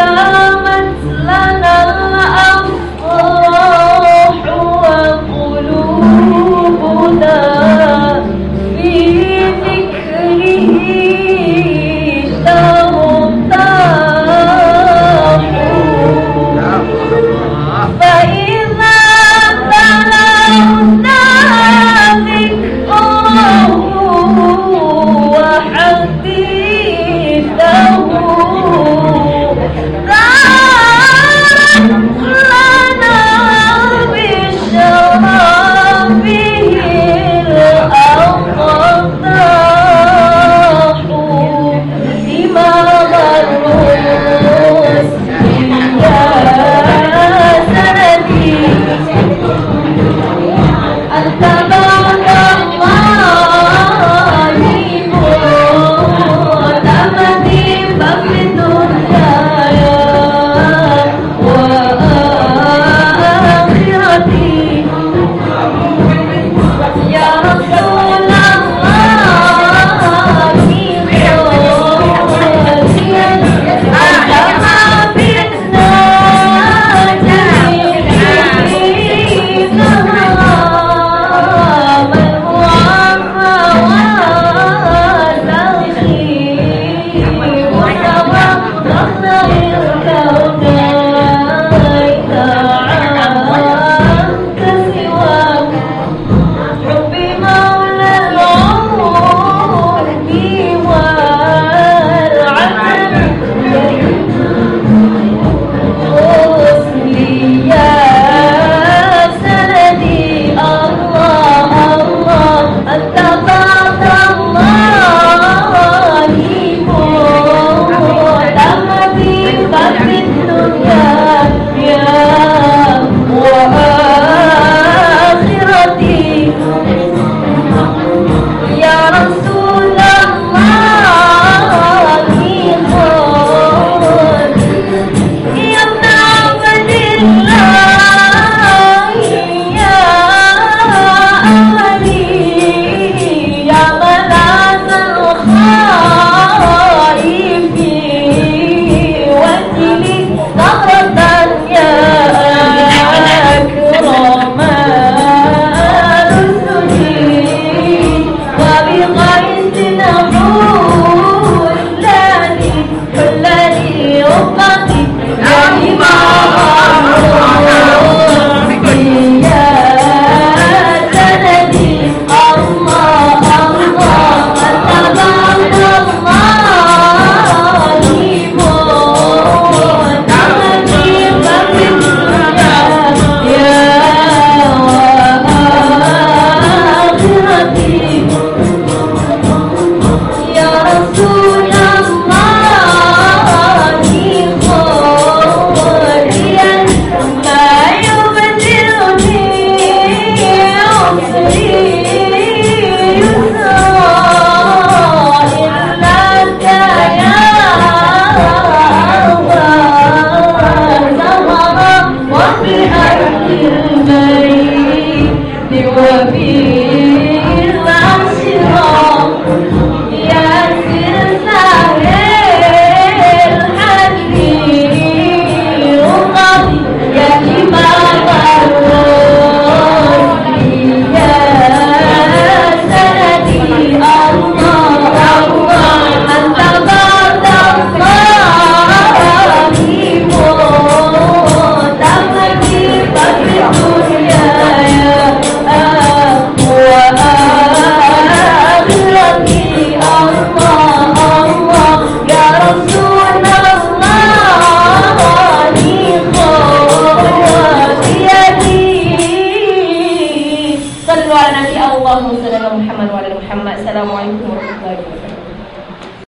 دامت لنا الأفراح وقلوبنا في ذكره ترتاح فإذا بلغنا ذكره Thank you. you. وعلى على النبي اللهم محمد وعلى محمد. السلام عليكم ورحمة الله وبركاته.